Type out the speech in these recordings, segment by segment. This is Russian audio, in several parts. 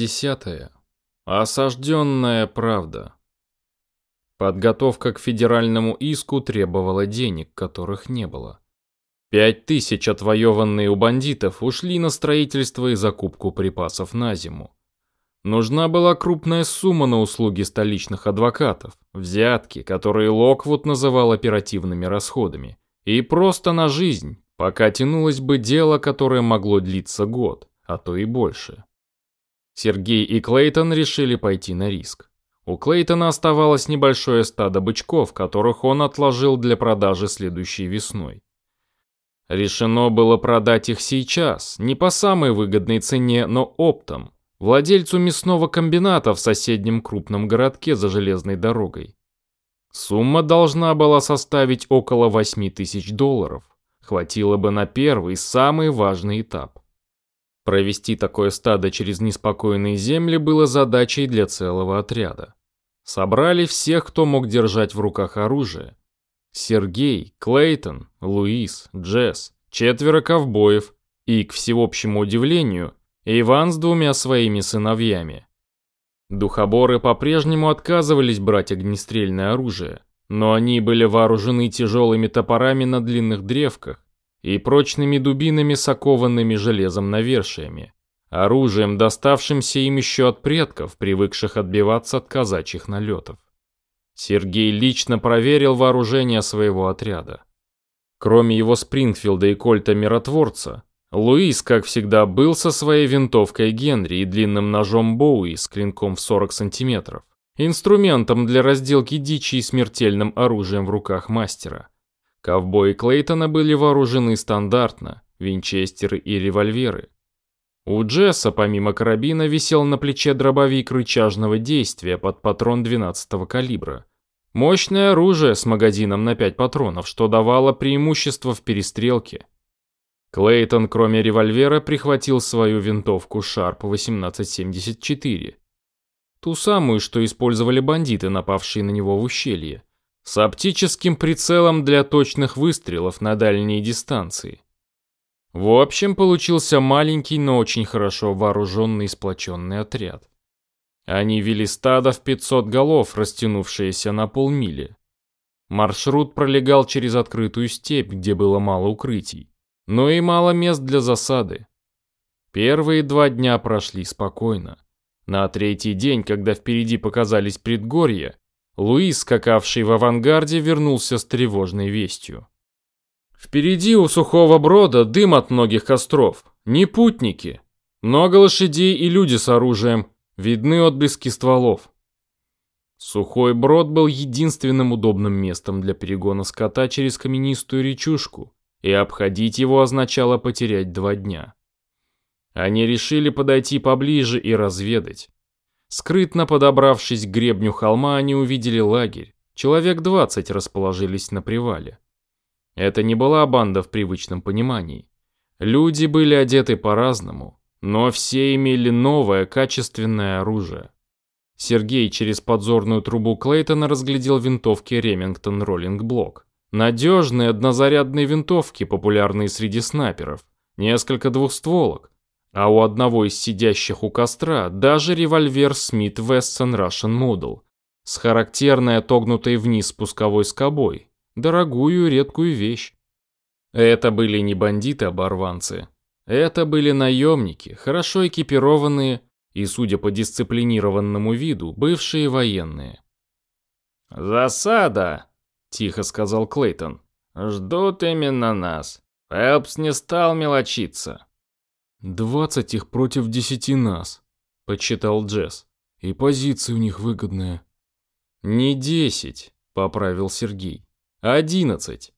десятая. Осажденная правда. Подготовка к федеральному иску требовала денег, которых не было. Пять тысяч, отвоеванные у бандитов, ушли на строительство и закупку припасов на зиму. Нужна была крупная сумма на услуги столичных адвокатов, взятки, которые Локвуд называл оперативными расходами, и просто на жизнь, пока тянулось бы дело, которое могло длиться год, а то и больше. Сергей и Клейтон решили пойти на риск. У Клейтона оставалось небольшое стадо бычков, которых он отложил для продажи следующей весной. Решено было продать их сейчас, не по самой выгодной цене, но оптом, владельцу мясного комбината в соседнем крупном городке за железной дорогой. Сумма должна была составить около 8 тысяч долларов. Хватило бы на первый, самый важный этап. Провести такое стадо через неспокойные земли было задачей для целого отряда. Собрали всех, кто мог держать в руках оружие. Сергей, Клейтон, Луис, Джесс, четверо ковбоев и, к всеобщему удивлению, Иван с двумя своими сыновьями. Духоборы по-прежнему отказывались брать огнестрельное оружие, но они были вооружены тяжелыми топорами на длинных древках и прочными дубинами с окованными железом навершиями, оружием, доставшимся им еще от предков, привыкших отбиваться от казачьих налетов. Сергей лично проверил вооружение своего отряда. Кроме его Спрингфилда и Кольта Миротворца, Луис, как всегда, был со своей винтовкой Генри и длинным ножом Боуи с клинком в 40 сантиметров, инструментом для разделки дичи и смертельным оружием в руках мастера. Ковбои Клейтона были вооружены стандартно, винчестеры и револьверы. У Джесса помимо карабина висел на плече дробовик рычажного действия под патрон 12-го калибра. Мощное оружие с магазином на 5 патронов, что давало преимущество в перестрелке. Клейтон, кроме револьвера, прихватил свою винтовку Sharp 1874. Ту самую, что использовали бандиты, напавшие на него в ущелье. С оптическим прицелом для точных выстрелов на дальние дистанции. В общем, получился маленький, но очень хорошо вооруженный и сплоченный отряд. Они вели стадо в 500 голов, растянувшееся на полмили. Маршрут пролегал через открытую степь, где было мало укрытий но и мало мест для засады. Первые два дня прошли спокойно. На третий день, когда впереди показались предгорья, Луис, скакавший в авангарде, вернулся с тревожной вестью. Впереди у сухого брода дым от многих костров. Не путники. Много лошадей и люди с оружием. Видны отблески стволов. Сухой брод был единственным удобным местом для перегона скота через каменистую речушку, и обходить его означало потерять два дня. Они решили подойти поближе и разведать. Скрытно подобравшись к гребню холма, они увидели лагерь. Человек двадцать расположились на привале. Это не была банда в привычном понимании. Люди были одеты по-разному, но все имели новое качественное оружие. Сергей через подзорную трубу Клейтона разглядел винтовки Ремингтон Роллинг Блок. Надежные однозарядные винтовки, популярные среди снайперов, несколько двухстволок, а у одного из сидящих у костра даже револьвер Smith Wesson Russian Model с характерной отогнутой вниз спусковой скобой, дорогую редкую вещь. Это были не бандиты-оборванцы, это были наемники, хорошо экипированные и, судя по дисциплинированному виду, бывшие военные. «Засада!» тихо сказал Клейтон. Ждут именно нас. Фелпс не стал мелочиться. «Двадцать их против десяти нас», — подсчитал Джесс. «И позиция у них выгодная». «Не десять», — поправил Сергей. «Одиннадцать.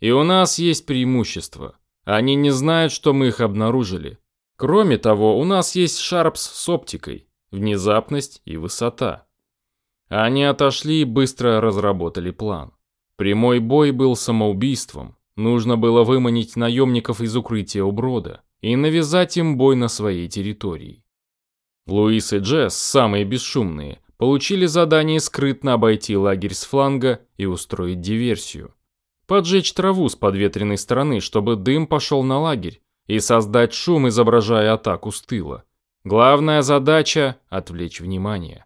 И у нас есть преимущество. Они не знают, что мы их обнаружили. Кроме того, у нас есть Шарпс с оптикой, внезапность и высота». Они отошли и быстро разработали план. Прямой бой был самоубийством. Нужно было выманить наемников из укрытия у брода и навязать им бой на своей территории. Луис и Джесс, самые бесшумные, получили задание скрытно обойти лагерь с фланга и устроить диверсию. Поджечь траву с подветренной стороны, чтобы дым пошел на лагерь, и создать шум, изображая атаку с тыла. Главная задача – отвлечь внимание.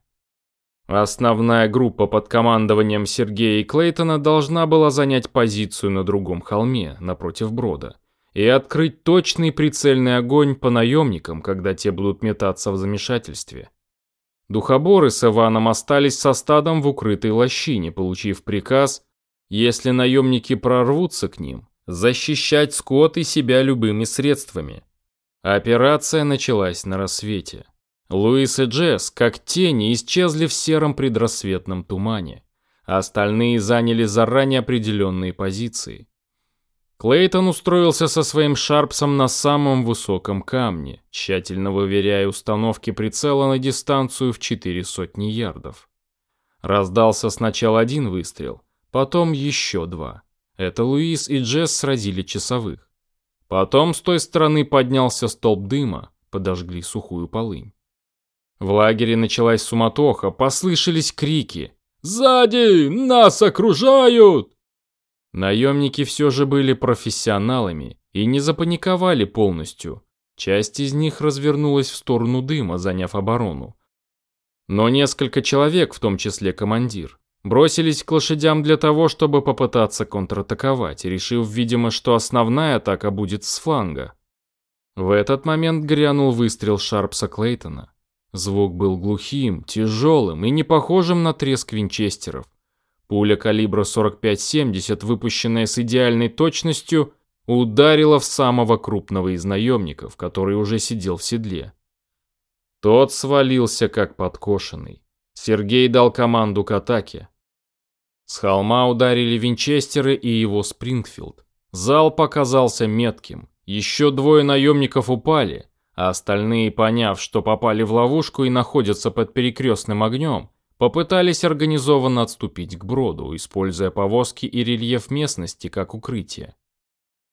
Основная группа под командованием Сергея и Клейтона должна была занять позицию на другом холме, напротив брода, и открыть точный прицельный огонь по наемникам, когда те будут метаться в замешательстве. Духоборы с Иваном остались со стадом в укрытой лощине, получив приказ, если наемники прорвутся к ним, защищать скот и себя любыми средствами. Операция началась на рассвете. Луис и Джесс, как тени, исчезли в сером предрассветном тумане, а остальные заняли заранее определенные позиции. Клейтон устроился со своим Шарпсом на самом высоком камне, тщательно выверяя установки прицела на дистанцию в четыре сотни ярдов. Раздался сначала один выстрел, потом еще два. Это Луис и Джесс сразили часовых. Потом с той стороны поднялся столб дыма, подожгли сухую полынь. В лагере началась суматоха, послышались крики. «Сзади! Нас окружают!» Наемники все же были профессионалами и не запаниковали полностью. Часть из них развернулась в сторону дыма, заняв оборону. Но несколько человек, в том числе командир, бросились к лошадям для того, чтобы попытаться контратаковать, решив, видимо, что основная атака будет с фланга. В этот момент грянул выстрел Шарпса Клейтона. Звук был глухим, тяжелым и не похожим на треск винчестеров. Пуля калибра 45-70, выпущенная с идеальной точностью, ударила в самого крупного из наемников, который уже сидел в седле. Тот свалился как подкошенный. Сергей дал команду к атаке. С холма ударили винчестеры и его Спрингфилд. Зал показался метким. Еще двое наемников упали, а остальные, поняв, что попали в ловушку и находятся под перекрестным огнем, попытались организованно отступить к броду, используя повозки и рельеф местности как укрытие.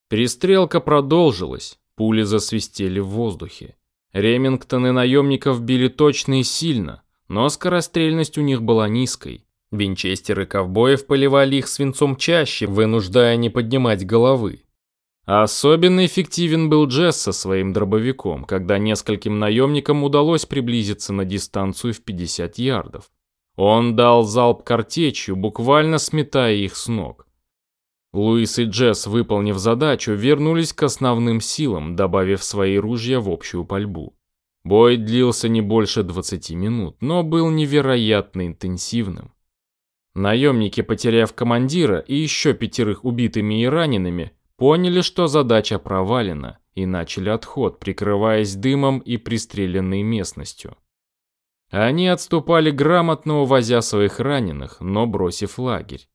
Перестрелка продолжилась, пули засвистели в воздухе. Ремингтоны наемников били точно и сильно, но скорострельность у них была низкой. Винчестеры ковбоев поливали их свинцом чаще, вынуждая не поднимать головы. Особенно эффективен был Джесс со своим дробовиком, когда нескольким наемникам удалось приблизиться на дистанцию в 50 ярдов. Он дал залп картечью, буквально сметая их с ног. Луис и Джесс, выполнив задачу, вернулись к основным силам, добавив свои ружья в общую пальбу. Бой длился не больше 20 минут, но был невероятно интенсивным. Наемники, потеряв командира и еще пятерых убитыми и ранеными, Поняли, что задача провалена, и начали отход, прикрываясь дымом и пристреленной местностью. Они отступали грамотно, увозя своих раненых, но бросив лагерь.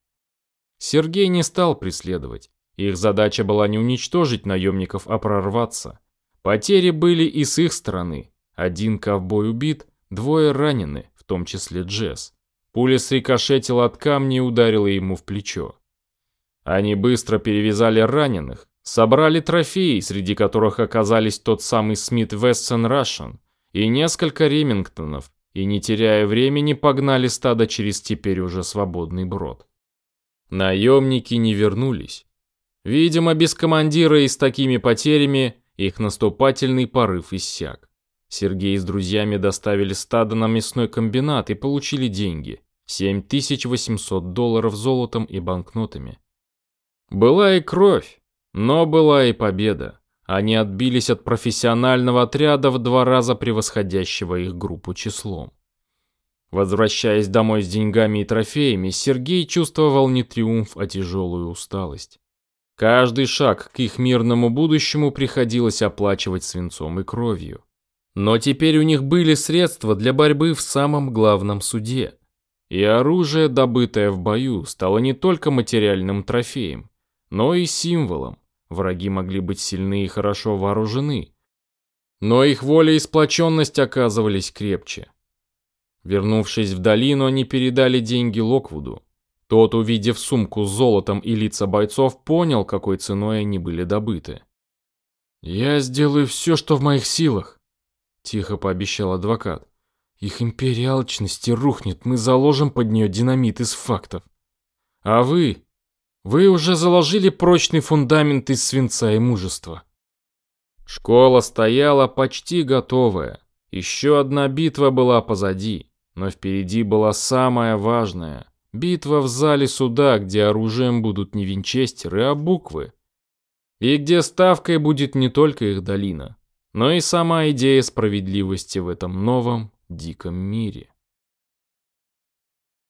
Сергей не стал преследовать. Их задача была не уничтожить наемников, а прорваться. Потери были и с их стороны. Один ковбой убит, двое ранены, в том числе Джесс. Пуля срикошетила от камня и ударила ему в плечо. Они быстро перевязали раненых, собрали трофеи, среди которых оказались тот самый Смит Вессон Рашен и несколько ремингтонов, и не теряя времени погнали стадо через теперь уже свободный брод. Наемники не вернулись. Видимо, без командира и с такими потерями их наступательный порыв иссяк. Сергей с друзьями доставили стадо на мясной комбинат и получили деньги – 7800 долларов золотом и банкнотами. Была и кровь, но была и победа. Они отбились от профессионального отряда в два раза превосходящего их группу числом. Возвращаясь домой с деньгами и трофеями, Сергей чувствовал не триумф, а тяжелую усталость. Каждый шаг к их мирному будущему приходилось оплачивать свинцом и кровью. Но теперь у них были средства для борьбы в самом главном суде. И оружие, добытое в бою, стало не только материальным трофеем, но и символом. Враги могли быть сильны и хорошо вооружены. Но их воля и сплоченность оказывались крепче. Вернувшись в долину, они передали деньги Локвуду. Тот, увидев сумку с золотом и лица бойцов, понял, какой ценой они были добыты. «Я сделаю все, что в моих силах», — тихо пообещал адвокат. «Их империя алчности рухнет, мы заложим под нее динамит из фактов. А вы, вы уже заложили прочный фундамент из свинца и мужества. Школа стояла почти готовая. Еще одна битва была позади, но впереди была самая важная. Битва в зале суда, где оружием будут не винчестеры, а буквы. И где ставкой будет не только их долина, но и сама идея справедливости в этом новом диком мире.